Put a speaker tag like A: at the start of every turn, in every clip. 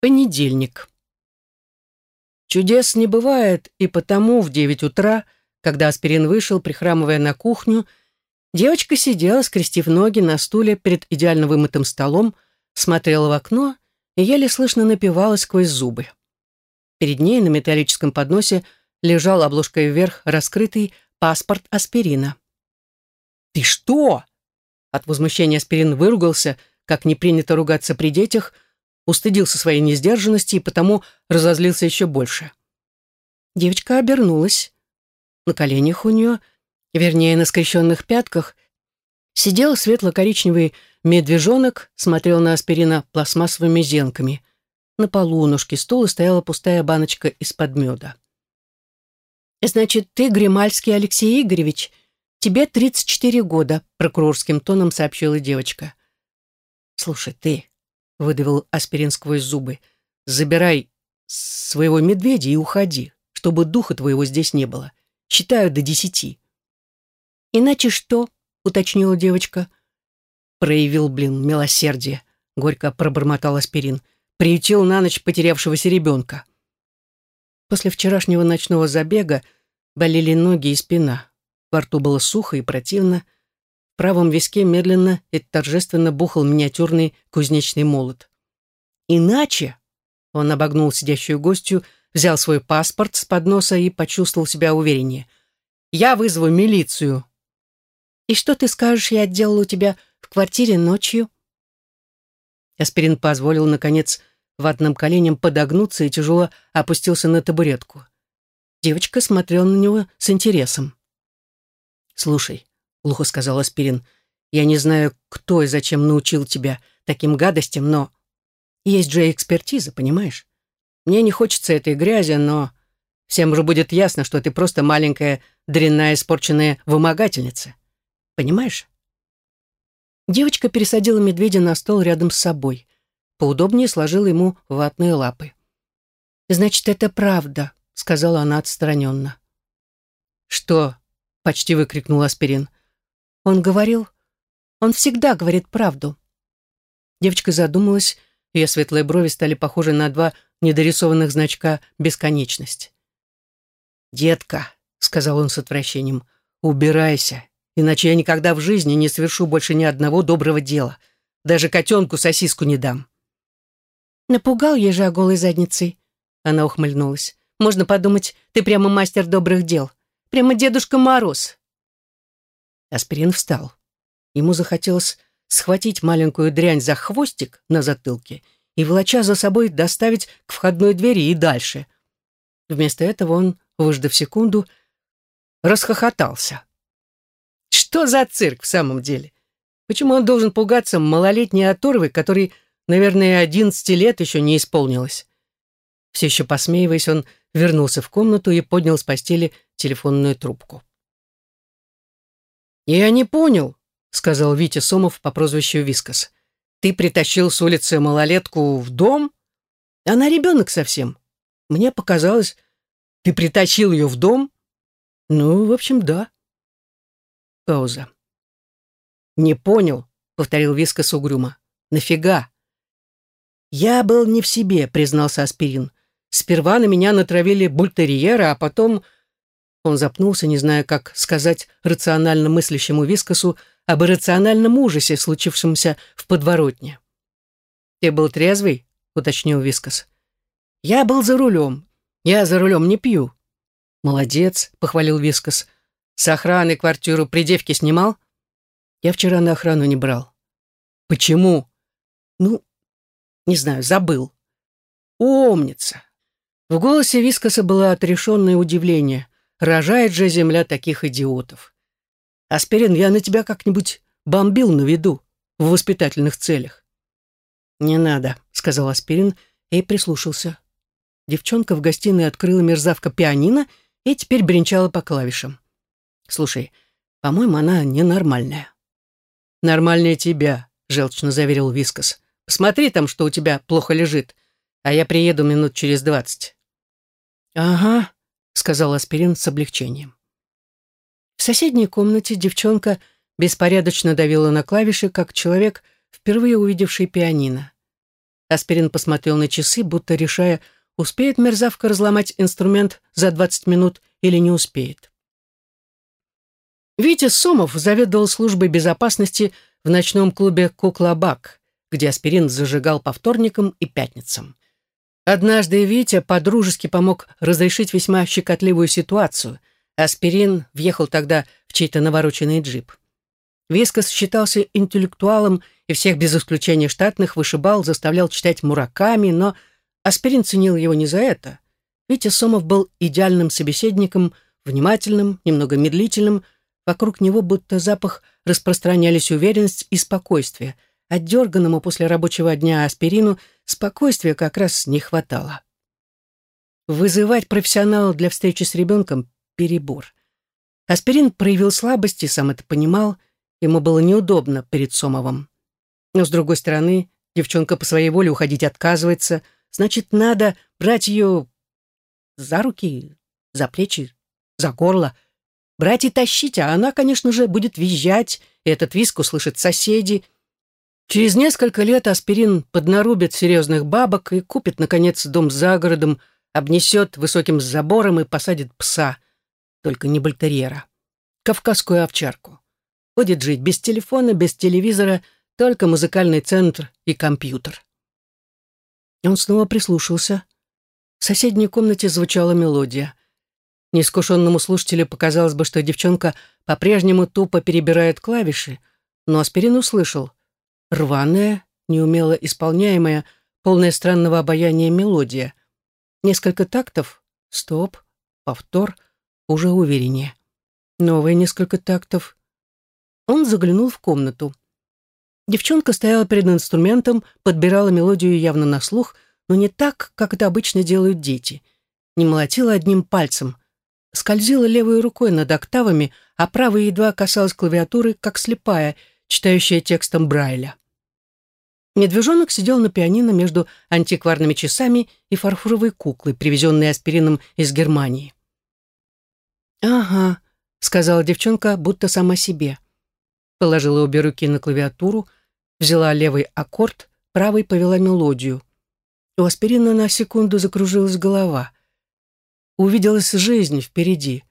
A: Понедельник. Чудес не бывает, и потому в девять утра, когда аспирин вышел, прихрамывая на кухню, девочка сидела, скрестив ноги на стуле перед идеально вымытым столом, смотрела в окно и еле слышно напивала сквозь зубы. Перед ней на металлическом подносе лежал обложкой вверх раскрытый паспорт аспирина. «Ты что?» От возмущения аспирин выругался, как не принято ругаться при детях – устыдился своей несдержанности и потому разозлился еще больше. Девочка обернулась. На коленях у нее, вернее, на скрещенных пятках, сидел светло-коричневый медвежонок, смотрел на аспирина пластмассовыми зенками. На полу у ножки стула стояла пустая баночка из-под меда. «Значит, ты Гримальский Алексей Игоревич. Тебе 34 года», — прокурорским тоном сообщила девочка. «Слушай, ты, выдавил аспирин сквозь зубы. «Забирай своего медведя и уходи, чтобы духа твоего здесь не было. Считаю до десяти».
B: «Иначе что?» — уточнила девочка.
A: «Проявил, блин, милосердие», — горько пробормотал аспирин. «Приютил на ночь потерявшегося ребенка». После вчерашнего ночного забега болели ноги и спина. Во рту было сухо и противно, — правом виске медленно и торжественно бухал миниатюрный кузнечный молот. «Иначе...» — он обогнул сидящую гостью, взял свой паспорт с подноса и почувствовал себя увереннее. «Я вызову милицию».
B: «И что ты скажешь, я делал у тебя в квартире ночью?»
A: Аспирин позволил, наконец, ватным коленям подогнуться и тяжело опустился на табуретку. Девочка смотрела на него с интересом. «Слушай, — глухо сказал Аспирин. «Я не знаю, кто и зачем научил тебя таким гадостям, но есть же экспертиза, понимаешь? Мне не хочется этой грязи, но всем же будет ясно, что ты просто маленькая, дрянная, испорченная вымогательница. Понимаешь?» Девочка пересадила медведя на стол рядом с собой. Поудобнее сложила ему ватные лапы.
B: «Значит, это правда», — сказала она отстраненно.
A: «Что?» — почти выкрикнул Аспирин.
B: Он говорил... Он всегда говорит правду.
A: Девочка задумалась, ее светлые брови стали похожи на два недорисованных значка «бесконечность». «Детка», — сказал он с отвращением, — «убирайся, иначе я никогда в жизни не совершу больше ни одного доброго дела. Даже котенку сосиску не дам».
B: «Напугал ежа голой задницей», — она ухмыльнулась. «Можно подумать, ты прямо мастер добрых дел. Прямо Дедушка Мороз.
A: Аспирин встал. Ему захотелось схватить маленькую дрянь за хвостик на затылке и, волоча за собой, доставить к входной двери и дальше. Вместо этого он, выждав секунду, расхохотался. Что за цирк в самом деле? Почему он должен пугаться малолетней оторвы, которой, наверное, одиннадцати лет еще не исполнилось? Все еще посмеиваясь, он вернулся в комнату и поднял с постели телефонную трубку. «Я не понял», — сказал Витя Сомов по прозвищу Вискас. «Ты притащил с улицы малолетку в дом? Она ребенок совсем. Мне показалось, ты притащил ее в дом?» «Ну, в общем, да». Пауза. «Не понял», — повторил Вискас угрюмо. «Нафига?» «Я был не в себе», — признался Аспирин. «Сперва на меня натравили бультерьера, а потом он запнулся, не зная, как сказать рационально мыслящему Вискосу об иррациональном ужасе, случившемся в подворотне. «Ты был трезвый?» — уточнил Вискос. «Я был за рулем. Я за рулем не пью». «Молодец», — похвалил Вискос. «С охраны квартиру при девке снимал?» «Я вчера на охрану не брал». «Почему?» «Ну, не знаю, забыл». «Умница». В голосе Вискоса было отрешенное удивление. Рожает же земля таких идиотов. Аспирин, я на тебя как-нибудь бомбил на виду, в воспитательных целях. «Не надо», — сказал Аспирин и прислушался. Девчонка в гостиной открыла мерзавка пианино и теперь бренчала по клавишам. «Слушай, по-моему, она ненормальная». «Нормальнее тебя», — желчно заверил Вискас. «Посмотри там, что у тебя плохо лежит, а я приеду минут через двадцать». «Ага», сказал Аспирин с облегчением. В соседней комнате девчонка беспорядочно давила на клавиши, как человек, впервые увидевший пианино. Аспирин посмотрел на часы, будто решая, успеет мерзавка разломать инструмент за 20 минут или не успеет. Витя Сомов заведовал службой безопасности в ночном клубе «Кукла-Бак», где аспирин зажигал по вторникам и пятницам. Однажды Витя подружески помог разрешить весьма щекотливую ситуацию. Аспирин въехал тогда в чей-то навороченный джип. Вискас считался интеллектуалом и всех без исключения штатных вышибал, заставлял читать Мураками, но Аспирин ценил его не за это. Витя Сомов был идеальным собеседником, внимательным, немного медлительным, вокруг него будто запах распространялись уверенность и спокойствие. Отдерганному после рабочего дня аспирину спокойствия как раз не хватало. Вызывать профессионала для встречи с ребенком – перебор. Аспирин проявил слабость и сам это понимал – Ему было неудобно перед Сомовым. Но, с другой стороны, девчонка по своей воле уходить отказывается, значит, надо брать ее за руки, за плечи, за горло, брать и тащить, а она, конечно же, будет визжать, и этот виск услышат соседи. Через несколько лет аспирин поднарубит серьезных бабок и купит, наконец, дом за городом, обнесет высоким забором и посадит пса, только не бультерьера, кавказскую овчарку. Будет жить без телефона, без телевизора, только музыкальный центр и компьютер. Он снова прислушался. В соседней комнате звучала мелодия. Неискушенному слушателю показалось бы, что девчонка по-прежнему тупо перебирает клавиши, но Аспирин услышал. Рваная, неумело исполняемая, полная странного обаяния мелодия. Несколько тактов, стоп, повтор, уже увереннее. Новые несколько тактов, он заглянул в комнату. Девчонка стояла перед инструментом, подбирала мелодию явно на слух, но не так, как это обычно делают дети. Не молотила одним пальцем. Скользила левой рукой над октавами, а правая едва касалась клавиатуры, как слепая, читающая текстом Брайля. Медвежонок сидел на пианино между антикварными часами и фарфоровой куклой, привезенной аспирином из Германии. «Ага», — сказала девчонка, будто сама себе положила обе руки на клавиатуру, взяла левый аккорд, правой повела мелодию. У аспирина на секунду закружилась голова. Увиделась жизнь впереди,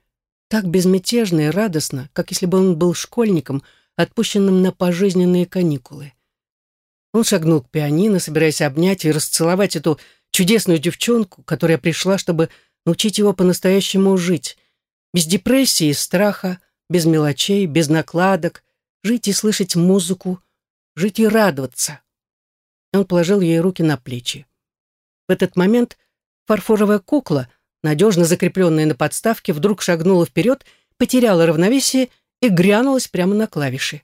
A: так безмятежно и радостно, как если бы он был школьником, отпущенным на пожизненные каникулы. Он шагнул к пианино, собираясь обнять и расцеловать эту чудесную девчонку, которая пришла, чтобы научить его по-настоящему жить, без депрессии и страха, без мелочей, без накладок, жить и слышать музыку, жить и радоваться. Он положил ей руки на плечи. В этот момент фарфоровая кукла, надежно закрепленная на подставке, вдруг шагнула вперед, потеряла равновесие и грянулась прямо на клавиши.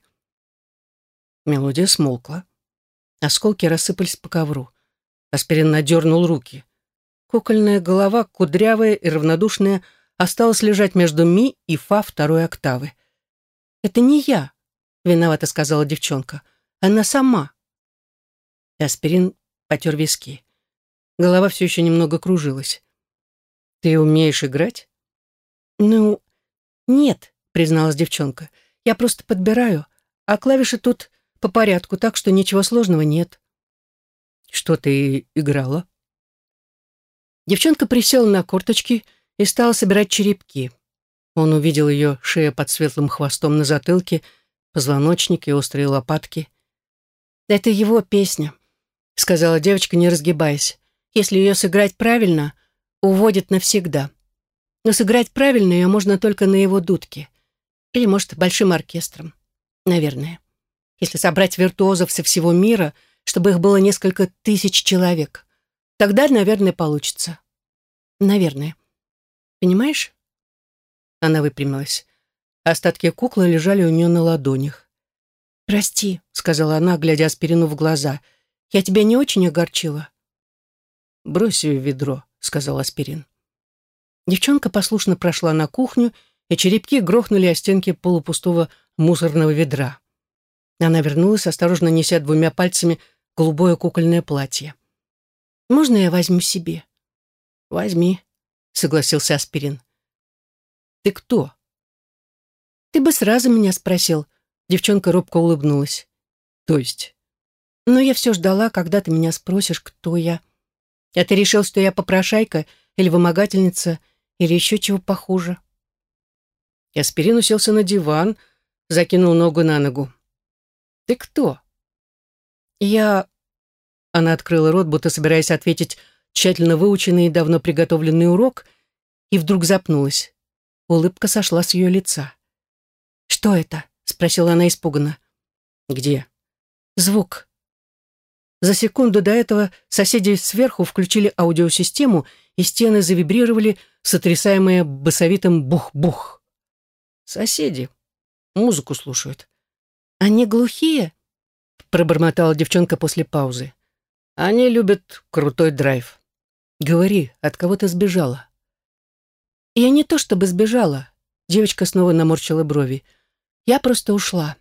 A: Мелодия смолкла. Осколки рассыпались по ковру. Аспирин надернул руки. Кукольная голова, кудрявая и равнодушная, осталась лежать между ми и фа второй октавы. «Это не я», виновато сказала девчонка. Она сама. Аспирин потер виски. Голова все еще немного кружилась. Ты умеешь играть? Ну, нет, призналась девчонка. Я просто подбираю, а клавиши тут по порядку, так что ничего сложного нет. Что ты играла? Девчонка присела на корточки и стала собирать черепки. Он увидел ее шея под светлым хвостом на затылке, позвоночник и острые лопатки. «Это его песня», — сказала девочка, не разгибаясь. «Если ее сыграть правильно, уводит навсегда. Но сыграть правильно ее можно только на его дудке. Или, может, большим оркестром. Наверное. Если собрать виртуозов со всего мира, чтобы их было несколько тысяч человек. Тогда, наверное, получится. Наверное. Понимаешь?» Она выпрямилась. Остатки куклы лежали у нее на ладонях. «Прости», — сказала она, глядя Аспирину в глаза. «Я тебя не очень огорчила». «Брось ее в ведро», — сказал Аспирин. Девчонка послушно прошла на кухню, и черепки грохнули о стенки полупустого мусорного ведра. Она вернулась, осторожно неся двумя пальцами голубое кукольное платье. «Можно я возьму себе?» «Возьми», — согласился Аспирин. «Ты кто?» Ты бы сразу меня спросил. Девчонка робко улыбнулась. То есть?
B: Но я все ждала, когда ты меня спросишь, кто я. А ты решил, что я попрошайка или вымогательница, или еще чего похуже.
A: Аспирин уселся на диван, закинул ногу на ногу. «Ты кто?»
B: «Я...» Она открыла рот, будто собираясь ответить тщательно выученный и давно приготовленный урок, и вдруг запнулась. Улыбка сошла с ее лица. «Что это?» — спросила она испуганно.
A: «Где?»
B: «Звук». За секунду до этого соседи сверху включили аудиосистему, и стены завибрировали, сотрясаемые басовитым бух-бух.
A: «Соседи. Музыку слушают».
B: «Они глухие?» — пробормотала девчонка после паузы.
A: «Они любят крутой драйв. Говори, от кого ты сбежала?»
B: «Я не то чтобы сбежала», — девочка снова наморщила брови. «Я просто ушла».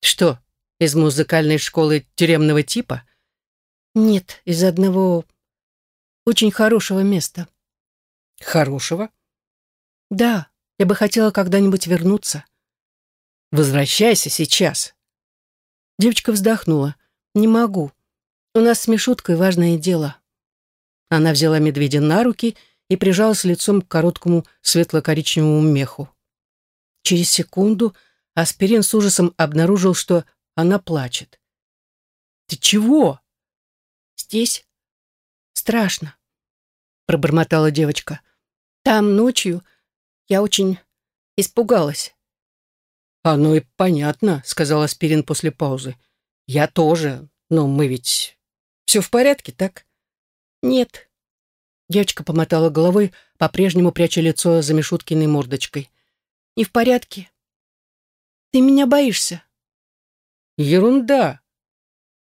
A: «Что, из музыкальной школы тюремного типа?»
B: «Нет, из одного очень хорошего места».
A: «Хорошего?»
B: «Да, я бы хотела когда-нибудь вернуться».
A: «Возвращайся сейчас».
B: Девочка вздохнула. «Не могу. У нас с Мишуткой важное дело». Она взяла медведя на руки и прижалась лицом к короткому светло-коричневому меху. Через секунду Аспирин с ужасом обнаружил, что она плачет.
A: «Ты чего?»
B: «Здесь страшно», — пробормотала девочка. «Там ночью я очень испугалась».
A: «Оно и понятно», — сказал Аспирин после паузы. «Я тоже, но мы ведь... Все в порядке, так?»
B: «Нет». Девочка помотала головой, по-прежнему пряча лицо за Мишуткиной мордочкой. «Не в порядке. Ты меня боишься?»
A: «Ерунда!»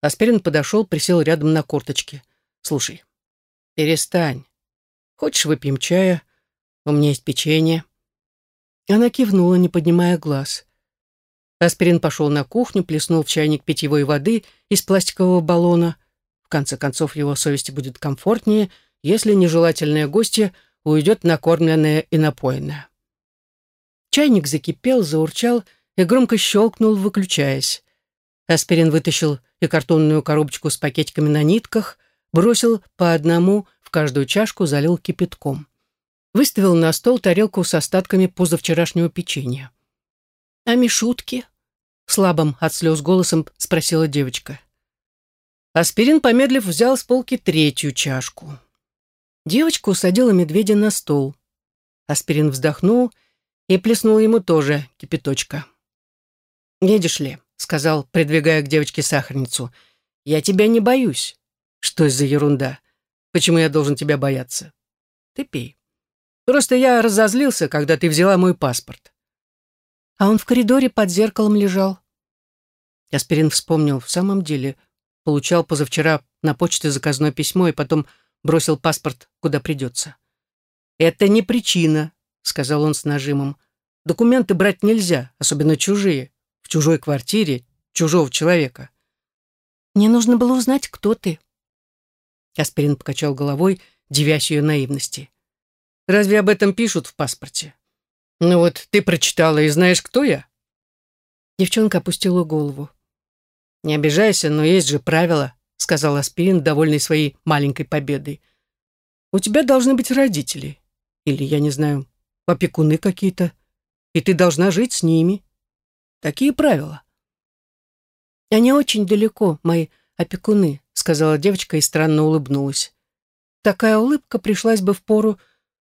A: Аспирин подошел, присел рядом на корточке. «Слушай, перестань. Хочешь, выпьем чая? У меня есть печенье».
B: Она кивнула, не поднимая глаз.
A: Аспирин пошел на кухню, плеснул в чайник питьевой воды из пластикового баллона. В конце концов, его совести будет комфортнее, если нежелательное гостье уйдет накормленное и напоенное. Чайник закипел, заурчал и громко щелкнул, выключаясь. Аспирин вытащил и картонную коробочку с пакетиками на нитках, бросил по одному в каждую чашку, залил кипятком. Выставил на стол тарелку с остатками позавчерашнего печенья.
B: «А Мишутки?» — слабым от слез голосом спросила девочка.
A: Аспирин, помедлив, взял с полки третью чашку. Девочка усадила медведя на стол. Аспирин вздохнул и плеснул ему тоже кипяточка. «Едешь ли?» — сказал, придвигая к девочке сахарницу. «Я тебя не боюсь». «Что это за ерунда? Почему я должен тебя бояться?» «Ты пей. Просто я разозлился, когда ты взяла мой паспорт».
B: «А он в коридоре под зеркалом лежал».
A: Аспирин вспомнил, в самом деле, получал позавчера на почте заказное письмо и потом бросил паспорт, куда придется. «Это не причина», — сказал он с нажимом. «Документы брать нельзя, особенно чужие в чужой квартире чужого человека.
B: Мне нужно было узнать, кто ты.
A: Аспирин покачал головой, девясь ее наивности. Разве об этом пишут в паспорте? Ну вот ты прочитала и знаешь, кто я?
B: Девчонка опустила голову.
A: «Не обижайся, но есть же правила», — сказал Аспирин, довольный своей маленькой победой. «У тебя должны быть родители. Или, я не знаю, опекуны какие-то. И ты должна жить с ними. Такие правила.
B: «Они очень далеко, мои опекуны», — сказала девочка и странно улыбнулась. Такая улыбка пришлась бы в пору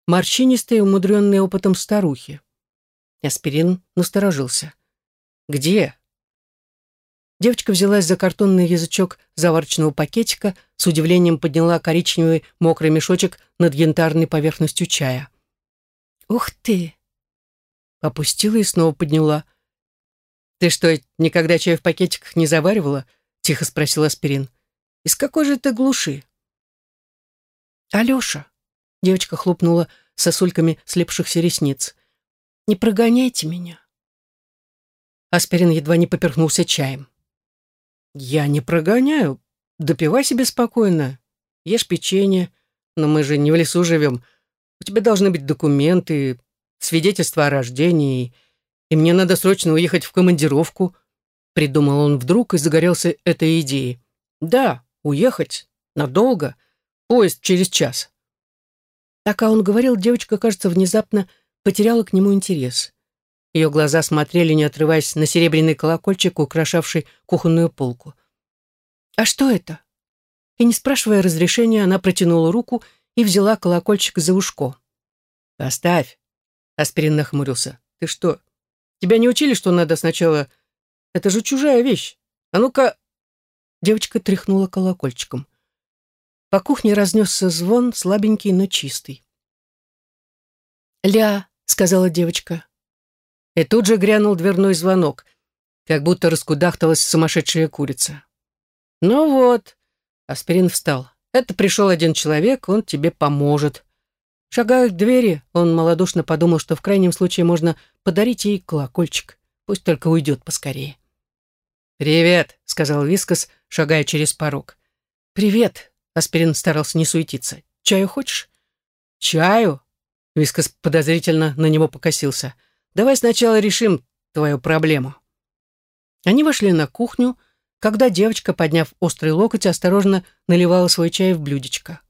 B: морщинистой, умудренной опытом старухи. Аспирин насторожился.
A: «Где?»
B: Девочка взялась за картонный язычок заварочного пакетика, с удивлением подняла коричневый мокрый мешочек над янтарной поверхностью чая. «Ух ты!» Опустила и снова подняла.
A: «Ты что, никогда чай в пакетиках не заваривала?» — тихо спросил Аспирин. «Из какой же ты глуши?»
B: «Алеша», — девочка хлопнула сосульками слепшихся ресниц, — «не прогоняйте меня».
A: Аспирин едва не поперхнулся чаем. «Я не прогоняю. Допивай себе спокойно. Ешь печенье. Но мы же не в лесу живем. У тебя должны быть документы, свидетельство о рождении и мне надо срочно уехать в командировку. придумал он вдруг и загорелся этой идеей. Да, уехать. Надолго. Поезд через час.
B: Пока он говорил, девочка, кажется, внезапно потеряла к нему интерес. Ее глаза смотрели, не отрываясь, на серебряный колокольчик, украшавший кухонную полку. «А что это?» И, не спрашивая разрешения, она протянула руку и взяла колокольчик за ушко.
A: «Оставь!» — Аспирин нахмурился. «Ты что, тебя не учили, что надо сначала... Это же чужая вещь. А ну-ка...»
B: Девочка тряхнула колокольчиком. По кухне разнесся звон, слабенький, но чистый. «Ля», — сказала девочка.
A: И тут же грянул дверной звонок, как будто раскудахталась сумасшедшая курица. «Ну вот», — Аспирин встал, — «это пришел один человек, он тебе поможет». Шагая к двери, он малодушно подумал, что в крайнем случае можно подарить ей колокольчик. Пусть только уйдет поскорее.
B: «Привет», — сказал Вискас, шагая через порог.
A: «Привет», Аспирин старался не суетиться. «Чаю хочешь?»
B: «Чаю?»
A: Вискас подозрительно на него покосился. «Давай сначала решим твою проблему». Они вошли на кухню, когда девочка, подняв острый локоть, осторожно наливала свой чай в блюдечко.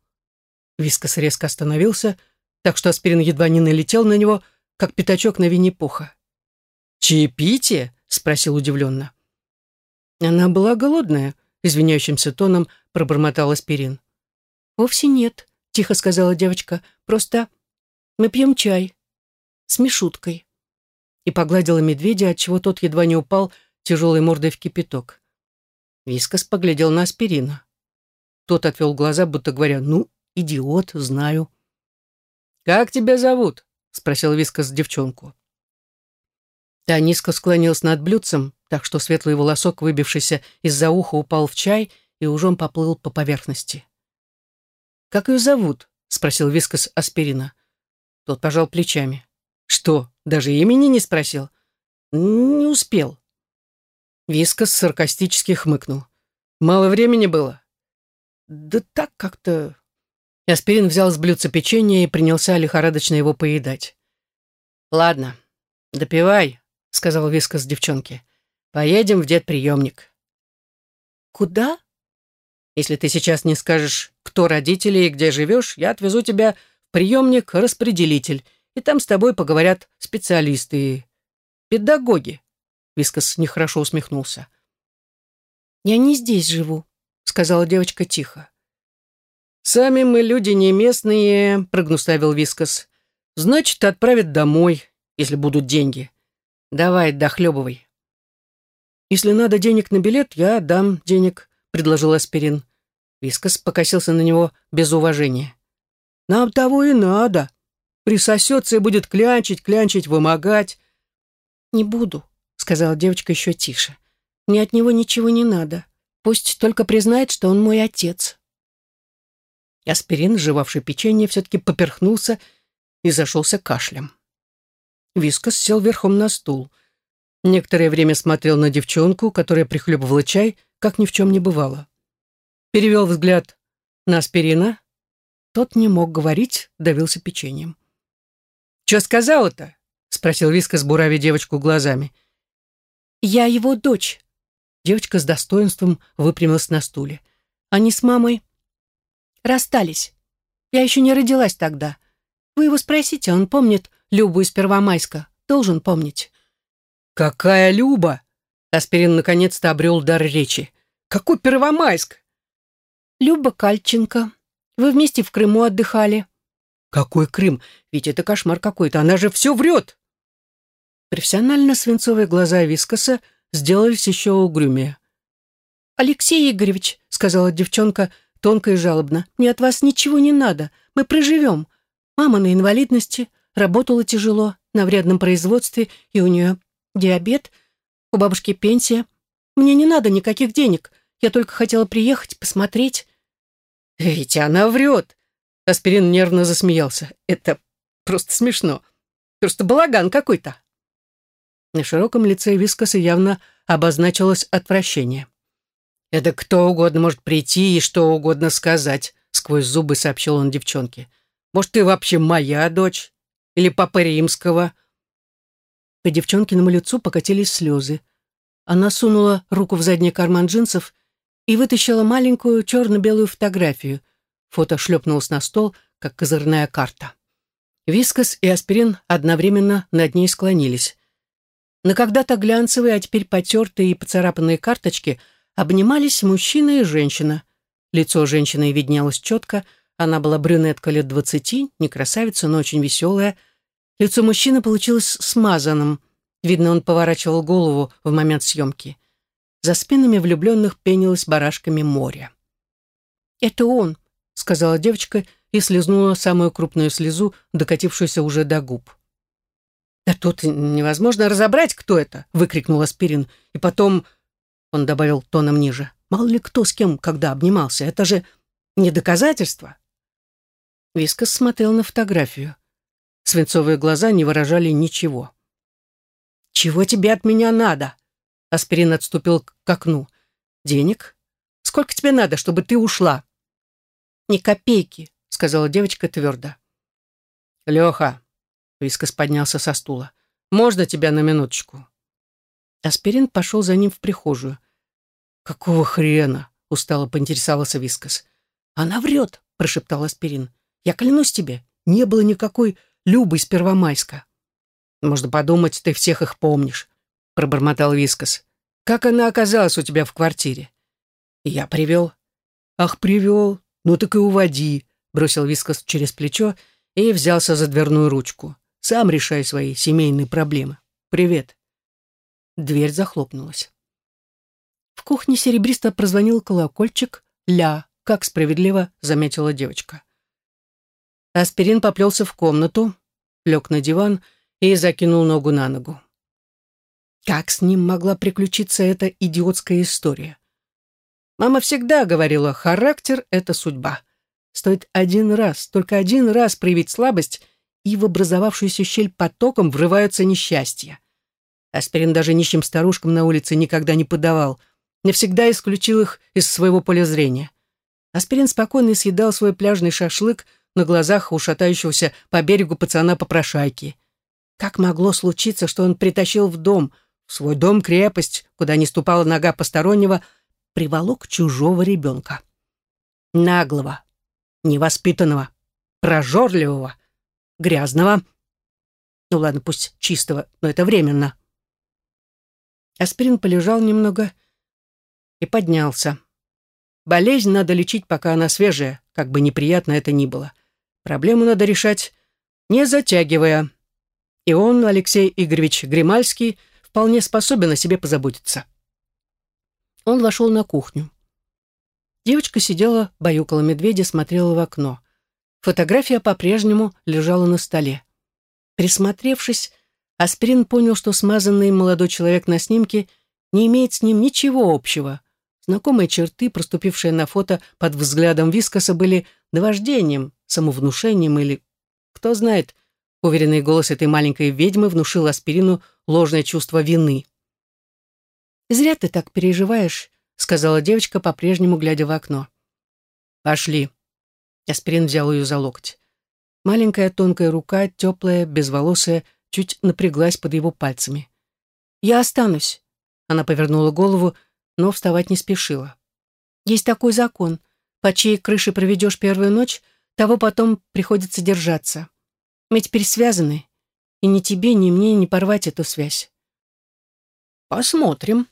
A: Вискас резко остановился, так что Аспирин едва не налетел на него, как пятачок на Винни-Пуха.
B: «Чаепитие?» — спросил удивленно.
A: Она была голодная, извиняющимся тоном пробормотал Аспирин.
B: «Вовсе нет», — тихо сказала девочка. «Просто мы пьем чай. С Мишуткой».
A: И погладила медведя, отчего тот едва не упал тяжелой мордой в кипяток. Вискас поглядел на Аспирина. Тот отвел глаза, будто говоря, «Ну, идиот, знаю». «Как тебя зовут?» — спросил Вискас девчонку. Та низко склонилась над блюдцем, так что светлый волосок, выбившийся из-за уха, упал в чай — и ужом поплыл по поверхности.
B: «Как ее зовут?» — спросил Вискас аспирина.
A: Тот пожал плечами. «Что, даже имени не спросил?» «Не успел». Вискас саркастически хмыкнул. «Мало времени было?»
B: «Да так как-то...»
A: Аспирин взял с блюдца печенье и принялся лихорадочно его поедать. «Ладно, допивай», — сказал Вискас девчонке. «Поедем в дед-приемник».
B: «Куда?»
A: Если ты сейчас не скажешь, кто родители и где живешь, я отвезу тебя в приемник-распределитель, и там с тобой поговорят специалисты педагоги. Вискас нехорошо усмехнулся.
B: «Я не здесь живу», — сказала девочка тихо.
A: «Сами мы люди не местные», — прогнуставил Вискас. «Значит, отправят домой, если будут деньги. Давай, дохлебывай». «Если надо денег на билет, я дам денег», предложил Аспирин. Вискас покосился на него без уважения. «Нам того и надо. Присосется и будет клянчить, клянчить, вымогать».
B: «Не буду», — сказала девочка еще тише. «Мне от него ничего не надо. Пусть только признает, что он мой отец».
A: Аспирин, жевавший печенье, все-таки поперхнулся и зашелся кашлем. Вискас сел верхом на стул. Некоторое время смотрел на девчонку, которая прихлебывала чай, как ни в чем не бывало. Перевел взгляд на аспирина. Тот не мог говорить, давился печеньем. «Че сказала-то?» — спросил Виска с бурави девочку глазами.
B: «Я его дочь».
A: Девочка с достоинством выпрямилась на стуле.
B: «Они с мамой расстались. Я еще не родилась тогда. Вы его спросите, он помнит Любу из Первомайска. Должен помнить».
A: «Какая Люба?» Аспирин наконец-то обрел дар речи. «Какой Первомайск?»
B: «Люба Кальченко. Вы вместе в Крыму отдыхали».
A: «Какой Крым? Ведь это кошмар какой-то. Она же все врет!» Профессионально свинцовые глаза Вискоса сделались еще угрюмее.
B: «Алексей Игоревич», — сказала девчонка тонко и жалобно, — «мне от вас ничего не надо. Мы проживем. Мама на инвалидности, работала тяжело, на вредном производстве, и у нее диабет — у бабушки пенсия. Мне не надо никаких денег. Я только хотела приехать, посмотреть».
A: «Ведь она врет!» Аспирин нервно засмеялся. «Это просто смешно. Просто балаган какой-то». На широком лице Вискоса явно обозначилось отвращение. «Это кто угодно может прийти и что угодно сказать», сквозь зубы сообщил он девчонке. «Может, ты вообще моя дочь? Или папа римского?
B: По девчонкиному лицу покатились слезы. Она сунула руку в задний карман джинсов и вытащила маленькую черно-белую фотографию. Фото шлепнулось на стол, как козырная карта. Вискас и аспирин одновременно над ней склонились. На когда-то глянцевые, а теперь потертые и поцарапанные карточки обнимались мужчина и женщина. Лицо женщины виднелось четко, она была брюнетка лет двадцати, не красавица, но очень веселая. Лицо мужчины получилось смазанным. Видно, он поворачивал голову в момент съемки. За спинами влюбленных пенилось барашками море. «Это он», — сказала девочка и слезнула самую крупную слезу, докатившуюся уже до губ. «Да тут невозможно разобрать, кто это!» — выкрикнул Аспирин. И потом, он добавил тоном ниже, «Мало ли кто с кем когда обнимался, это же не доказательство!» Вискас смотрел на фотографию. Свинцовые глаза не выражали ничего. «Чего тебе от меня надо?» Аспирин отступил к окну. «Денег? Сколько тебе надо, чтобы ты ушла?» «Ни копейки», — сказала девочка твердо.
A: «Леха», — Вискас поднялся со стула, «можно тебя на минуточку?»
B: Аспирин пошел за ним в прихожую.
A: «Какого хрена?» — устало поинтересовался Вискас.
B: «Она врет», — прошептал Аспирин. «Я клянусь тебе, не было никакой Любы с Первомайска».
A: «Можно подумать, ты всех их помнишь», — пробормотал Вискас. «Как она оказалась у тебя в квартире?»
B: «Я привел».
A: «Ах, привел. Ну так и уводи», — бросил Вискас через плечо и взялся за дверную ручку. «Сам решай свои семейные проблемы. Привет».
B: Дверь захлопнулась. В кухне серебристо прозвонил колокольчик «Ля», как справедливо заметила девочка. Аспирин поплелся в комнату, лег на диван и закинул ногу на ногу. Как с ним могла приключиться эта идиотская история? Мама всегда говорила, характер — это судьба. Стоит один раз, только один раз проявить слабость, и в образовавшуюся щель потоком врываются несчастья. Аспирин даже нищим старушкам на улице никогда не подавал, навсегда исключил их из своего поля зрения. Аспирин спокойно съедал свой пляжный шашлык на глазах у шатающегося по берегу пацана-попрошайки. Как могло случиться, что он притащил в дом — в свой дом-крепость, куда не ступала нога постороннего, приволок чужого ребенка. Наглого, невоспитанного, прожорливого, грязного. Ну ладно, пусть чистого, но это временно. Аспирин полежал немного и поднялся. Болезнь надо лечить, пока она свежая, как бы неприятно это ни было. Проблему надо решать, не затягивая. И он, Алексей Игоревич Гримальский, вполне способен о себе позаботиться. Он вошел на кухню. Девочка сидела, баюкала медведя, смотрела в окно. Фотография по-прежнему лежала на столе. Присмотревшись, Аспирин понял, что смазанный молодой человек на снимке не имеет с ним ничего общего. Знакомые черты, проступившие на фото под взглядом Вискоса, были наваждением, самовнушением или, кто знает, Уверенный голос этой маленькой ведьмы внушил Аспирину ложное чувство вины. «Зря ты так переживаешь», — сказала девочка, по-прежнему глядя в окно. «Пошли». Аспирин взял ее за локоть. Маленькая тонкая рука, теплая, безволосая, чуть напряглась под его пальцами. «Я останусь», — она повернула голову, но вставать не спешила. «Есть такой закон. По чьей крыше проведешь первую ночь, того потом приходится держаться. Мы теперь связаны, и ни тебе, ни мне не порвать эту связь. Посмотрим.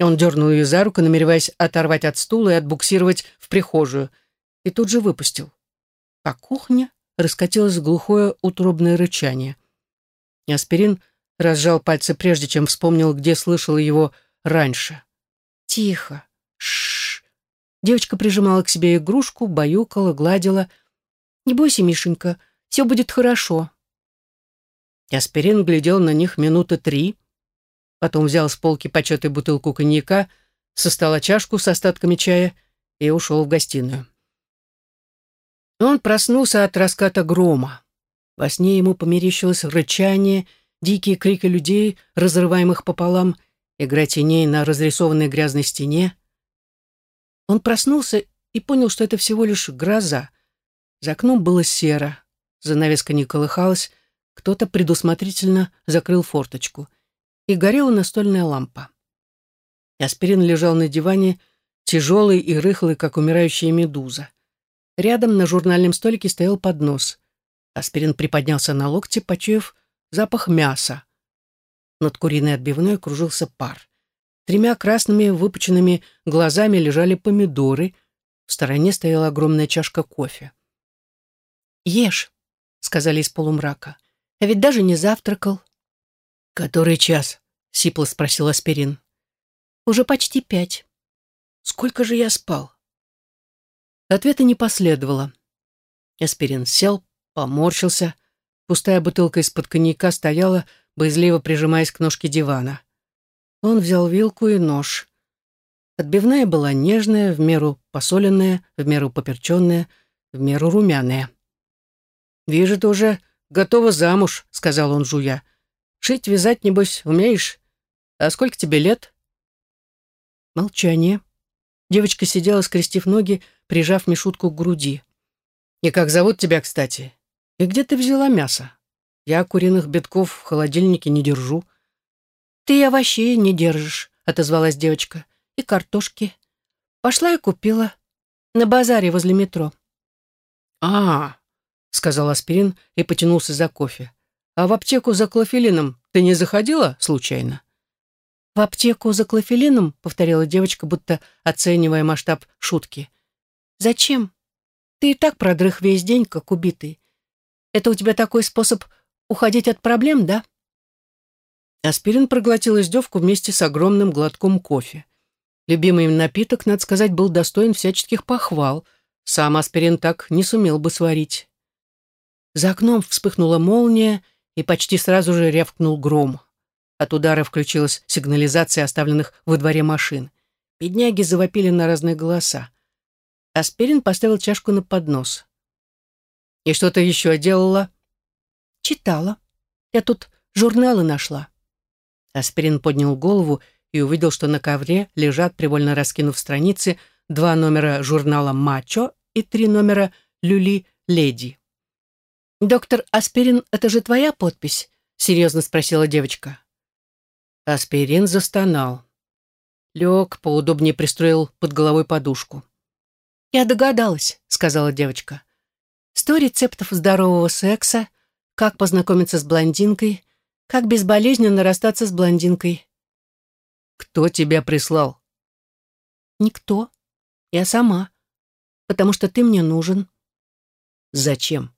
B: Он дернул ее за руку, намереваясь оторвать от стула и отбуксировать в прихожую, и тут же выпустил. По кухне раскатилось глухое утробное рычание. Аспирин разжал пальцы, прежде чем вспомнил, где слышал его раньше. «Тихо! Шш!» Девочка прижимала к себе игрушку, баюкала, гладила. «Не бойся, Мишенька, все будет хорошо». Аспирин глядел на них минуты три, потом взял с полки почетой бутылку коньяка, состояла чашку с остатками чая и ушел в гостиную. Он проснулся от раската грома. Во сне ему померещилось рычание, дикие крики людей, разрываемых пополам, игра теней на разрисованной грязной стене. Он проснулся и понял, что это всего лишь гроза. За окном было серо, занавеска не колыхалась, кто-то предусмотрительно закрыл форточку, и горела настольная лампа. Аспирин лежал на диване, тяжелый и рыхлый, как умирающая медуза. Рядом на журнальном столике стоял поднос. Аспирин приподнялся на локте, почуяв запах мяса. Над куриной отбивной кружился пар. Тремя красными выпученными глазами лежали помидоры. В стороне стояла огромная чашка кофе. «Ешь», — сказали из полумрака. «А ведь даже не завтракал».
A: «Который час?» — сипло спросил Аспирин.
B: «Уже почти пять».
A: «Сколько же я спал?»
B: Ответа не последовало. Аспирин сел, поморщился. Пустая бутылка из-под коньяка стояла, боязливо прижимаясь к ножке дивана. Он взял вилку и нож. Отбивная была нежная, в меру посоленная, в меру поперченная, в меру румяная.
A: «Вижу, ты уже готова замуж», — сказал он, жуя. «Шить, вязать, небось, умеешь? А сколько тебе лет?»
B: Молчание. Девочка сидела, скрестив ноги, прижав Мишутку к груди.
A: «И как зовут тебя, кстати? И где ты взяла мясо? Я куриных битков в холодильнике не держу».
B: «Ты овощей не держишь», — отозвалась девочка. «И картошки. Пошла и купила. На базаре возле метро».
A: «А, — сказал Аспирин и потянулся за кофе. «А в аптеку за клофелином ты не заходила случайно?»
B: «В аптеку за клофелином?» — повторила девочка, будто оценивая масштаб шутки. «Зачем? Ты и так продрых весь день, как убитый. Это у тебя такой способ уходить от проблем, да?»
A: Аспирин проглотил издевку вместе с огромным глотком кофе. Любимый напиток, надо сказать, был достоин всяческих похвал. Сам аспирин так не сумел бы сварить. За окном вспыхнула молния, и почти сразу же рявкнул гром. От удара включилась сигнализация оставленных во дворе машин. Бедняги завопили на разные голоса. Аспирин поставил чашку на поднос. «И что ты еще делала?»
B: «Читала. Я тут журналы нашла».
A: Аспирин поднял голову и увидел, что на ковре лежат, привольно раскинув страницы, два номера журнала «Мачо» и три номера «Люли Леди».
B: «Доктор Аспирин, это же твоя подпись?» — серьезно спросила девочка.
A: Аспирин застонал. Лег, поудобнее пристроил под головой подушку.
B: «Я догадалась», — сказала девочка. «Сто рецептов здорового секса, как познакомиться с блондинкой, как безболезненно расстаться с блондинкой.
A: Кто тебя прислал?
B: Никто. Я сама. Потому что ты мне нужен.
A: Зачем?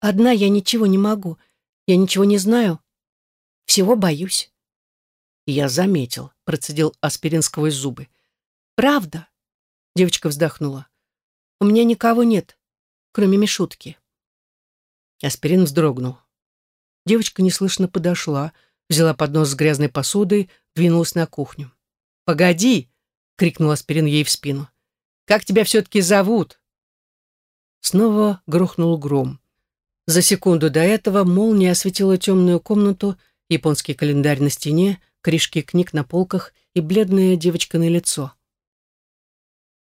B: Одна я ничего не могу. Я ничего не знаю. Всего боюсь.
A: Я заметил, процедил аспирин сквозь зубы.
B: Правда? Девочка вздохнула. У меня никого нет, кроме Мишутки.
A: Аспирин вздрогнул. Девочка неслышно подошла, взяла поднос с грязной посудой, двинулась на кухню. «Погоди!» — крикнул Аспирин ей в спину. «Как тебя все-таки зовут?» Снова грохнул гром. За секунду до этого молния осветила темную комнату, японский календарь на стене, корешки книг на полках и бледная девочка на лицо.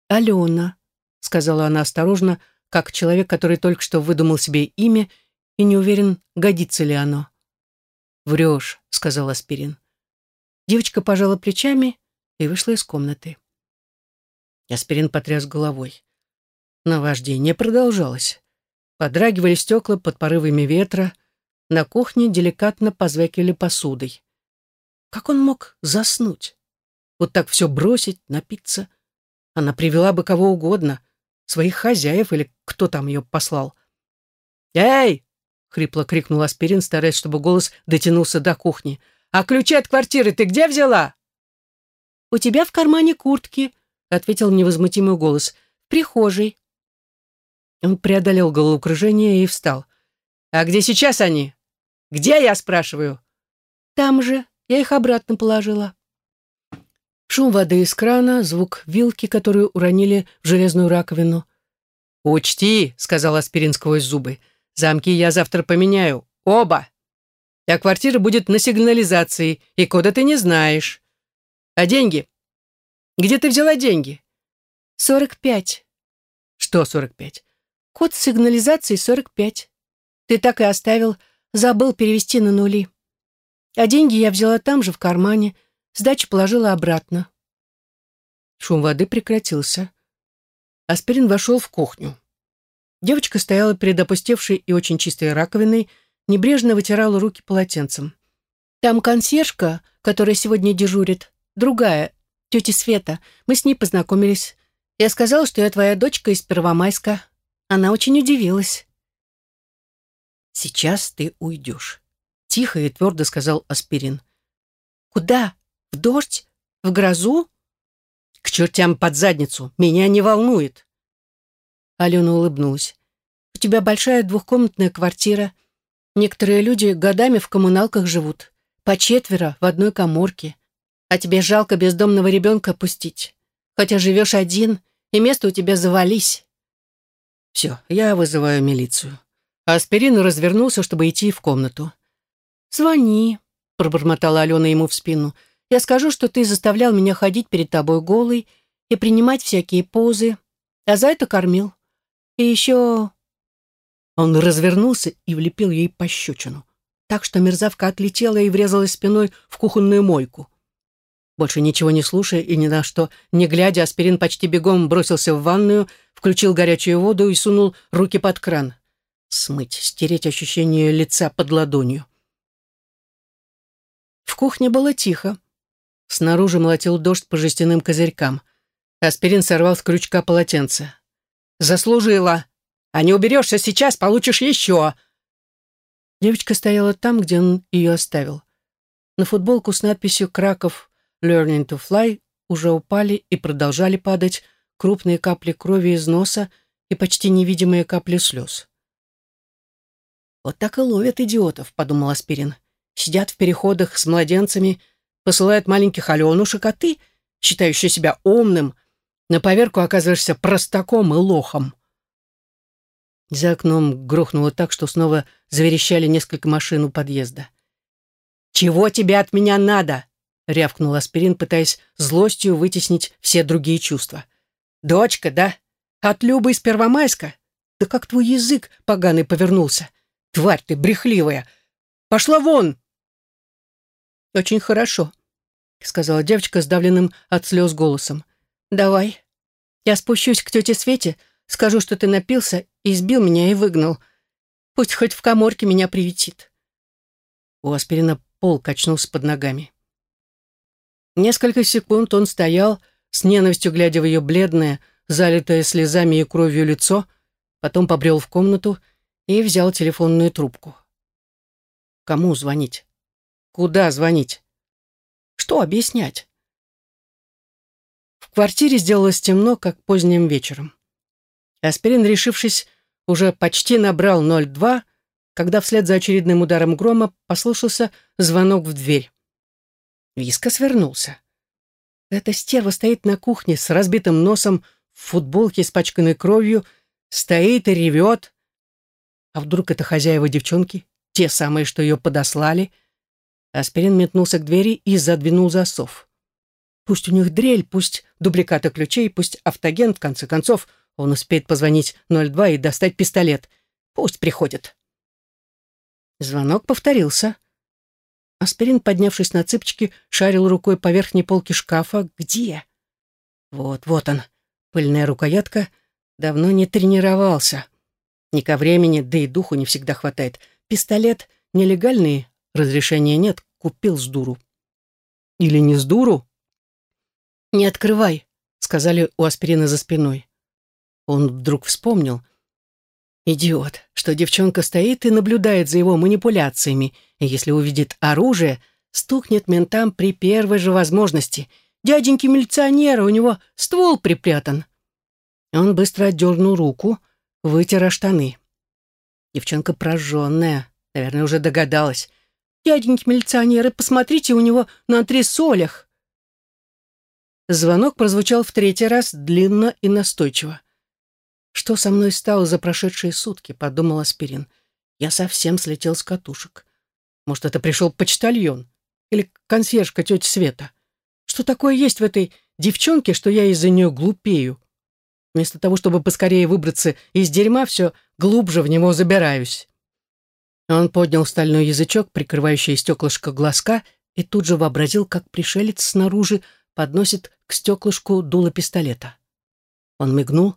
B: «Алена», — сказала она осторожно, как человек, который только что выдумал себе имя и не уверен, годится ли оно.
A: «Врешь», — сказал Аспирин.
B: Девочка пожала плечами и вышла из комнаты.
A: Аспирин потряс головой. Наваждение продолжалось. Подрагивали стекла под порывами ветра, на кухне деликатно позвякивали посудой. Как он мог заснуть? Вот так все бросить, напиться? Она привела бы кого угодно, своих хозяев или кто там ее послал. «Эй, хрипло крикнул Аспирин, стараясь, чтобы голос дотянулся до кухни. «А ключи от квартиры ты где взяла?»
B: «У тебя в кармане куртки», — ответил невозмутимый голос. «В прихожей».
A: Он преодолел головокружение и встал. «А где сейчас они? Где, я спрашиваю?»
B: «Там же. Я их обратно положила».
A: Шум воды из крана, звук вилки, которую уронили в железную раковину. «Учти», — сказал Аспирин сквозь зубы, — Замки я завтра поменяю. Оба. А квартира будет на сигнализации, и кода ты не знаешь. А деньги? Где ты взяла деньги?
B: Сорок пять.
A: Что сорок пять?
B: Код сигнализации сорок пять. Ты так и оставил, забыл перевести на нули. А деньги я взяла там же, в кармане. Сдачу положила обратно.
A: Шум воды прекратился. Аспирин вошел в кухню. Девочка стояла перед опустевшей и очень чистой раковиной, небрежно вытирала руки полотенцем.
B: «Там консьержка, которая сегодня дежурит, другая, тетя Света. Мы с ней познакомились. Я сказала, что я твоя дочка из Первомайска. Она очень удивилась».
A: «Сейчас ты уйдешь», — тихо и твердо сказал Аспирин.
B: «Куда? В дождь? В грозу?»
A: «К чертям под задницу! Меня не волнует!»
B: Алена улыбнулась. «У тебя большая двухкомнатная квартира. Некоторые люди годами в коммуналках живут. По четверо в одной коморке. А тебе жалко бездомного ребенка пустить. Хотя живешь один, и место у тебя завались».
A: «Все, я вызываю милицию». Аспирин развернулся, чтобы идти в комнату.
B: «Звони», — пробормотала Алена ему в спину. «Я скажу, что ты заставлял меня ходить перед тобой голой и принимать всякие позы, а за это кормил. И еще...»
A: Он развернулся и влепил ей пощечину, так что мерзавка отлетела и врезалась спиной в кухонную мойку. Больше ничего не слушая и ни на что, не глядя, аспирин почти бегом бросился в ванную, включил горячую воду и сунул руки под кран. Смыть, стереть ощущение лица под ладонью. В кухне было тихо. Снаружи молотил дождь по жестяным козырькам. Аспирин сорвал с крючка полотенце. «Заслужила! А не уберешься сейчас, получишь еще!» Девочка стояла там, где он ее оставил. На футболку с надписью «Краков Learning to Fly» уже упали и продолжали падать крупные капли крови из носа и почти невидимые капли слез. «Вот так и ловят идиотов», — подумал Аспирин. «Сидят в переходах с младенцами, посылают маленьких Аленушек, а ты, считающий себя умным, на поверку оказываешься простаком и лохом». За окном грохнуло так, что снова заверещали несколько машин у подъезда. «Чего тебе от меня надо?» — рявкнул Аспирин, пытаясь злостью вытеснить все другие чувства. «Дочка, да? От Любы из Первомайска? Да как твой язык поганый повернулся? Тварь ты брехливая! Пошла вон!» «Очень хорошо», — сказала девочка сдавленным от слез голосом. «Давай. Я спущусь к тете Свете, скажу, что ты напился избил меня и выгнал. Пусть хоть в коморке меня приютит. У Аспирина пол качнулся под ногами. Несколько секунд он стоял, с ненавистью глядя в ее бледное, залитое слезами и кровью лицо, потом побрел в комнату и взял телефонную трубку. Кому звонить? Куда звонить? Что объяснять? В квартире сделалось темно, как поздним вечером. Аспирин, решившись, уже почти набрал 02, когда вслед за очередным ударом грома послышался звонок в дверь. Виска свернулся. Эта стерва стоит на кухне с разбитым носом, в футболке, испачканной кровью, стоит и ревет. А вдруг это хозяева девчонки, те самые, что ее подослали? Аспирин метнулся к двери и задвинул засов. Пусть у них дрель, пусть дубликаты ключей, пусть автоген, в конце концов, он успеет позвонить 02 и достать пистолет. Пусть приходит. Звонок повторился. Аспирин, поднявшись на цыпочки, шарил рукой по верхней полке шкафа. Где? Вот, вот он. Пыльная рукоятка. Давно не тренировался. Ни ко времени, да и духу не всегда хватает. Пистолет нелегальный, разрешения нет, купил с дуру. Или не с дуру? «Не открывай», — сказали у аспирина за спиной. Он вдруг вспомнил. Идиот, что девчонка стоит и наблюдает за его манипуляциями, и если увидит оружие, стукнет ментам при первой же возможности. Дяденьки милиционера, у него ствол припрятан. Он быстро отдернул руку, вытер штаны. Девчонка прожженная, наверное, уже догадалась. «Дяденьки милиционеры, посмотрите, у него на антресолях». Звонок прозвучал в третий раз длинно и настойчиво. Что со мной стало за прошедшие сутки, подумал Аспирин. Я совсем слетел с катушек. Может, это пришел почтальон? Или консьержка тетя Света? Что такое есть в этой девчонке, что я из-за нее глупею? Вместо того, чтобы поскорее выбраться из дерьма, все глубже в него забираюсь. Он поднял стальной язычок, прикрывающий стеклышко глазка,
B: и тут же вообразил, как пришелец снаружи подносит к стеклышку дуло пистолета. Он мигнул,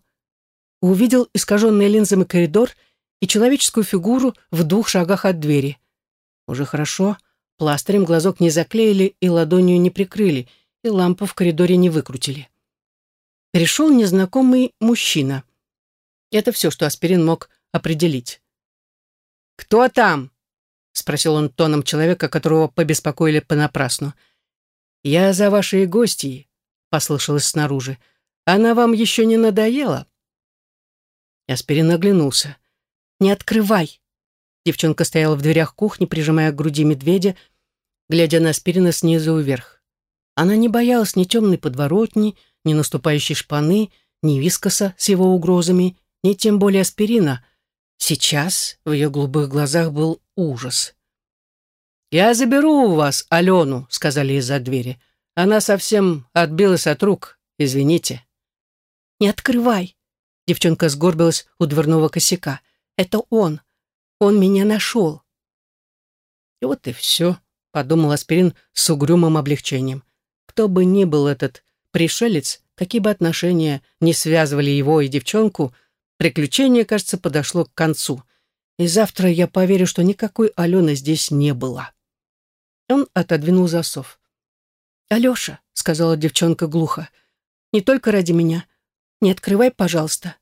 B: увидел искаженный линзами коридор и человеческую фигуру в двух шагах от двери. Уже хорошо, пластырем глазок не заклеили и ладонью не прикрыли, и лампу в коридоре не выкрутили. Пришел незнакомый мужчина. Это все, что Аспирин мог определить.
A: «Кто там?» — спросил он тоном человека, которого побеспокоили понапрасну. «Я за вашей гостьей», — послышалось снаружи. «Она вам еще не надоела?»
B: Аспирин оглянулся. «Не открывай!» Девчонка стояла в дверях кухни, прижимая к груди медведя, глядя на Аспирина снизу вверх. Она не боялась ни темной подворотни, ни наступающей шпаны, ни вискоса с его угрозами, ни тем более аспирина. Сейчас в ее голубых глазах был ужас.
A: «Я заберу у вас Алену», — сказали из-за двери. «Она совсем отбилась от рук, извините».
B: «Не открывай», — девчонка сгорбилась у дверного косяка. «Это он. Он меня нашел».
A: «И вот и все», — подумал Аспирин с угрюмым облегчением. «Кто бы ни был этот пришелец, какие бы отношения не связывали его и девчонку, приключение, кажется, подошло к концу. И завтра я поверю, что никакой Алены здесь не было». Он отодвинул засов.
B: «Алеша», — сказала девчонка глухо, — «не только ради меня. Не открывай, пожалуйста.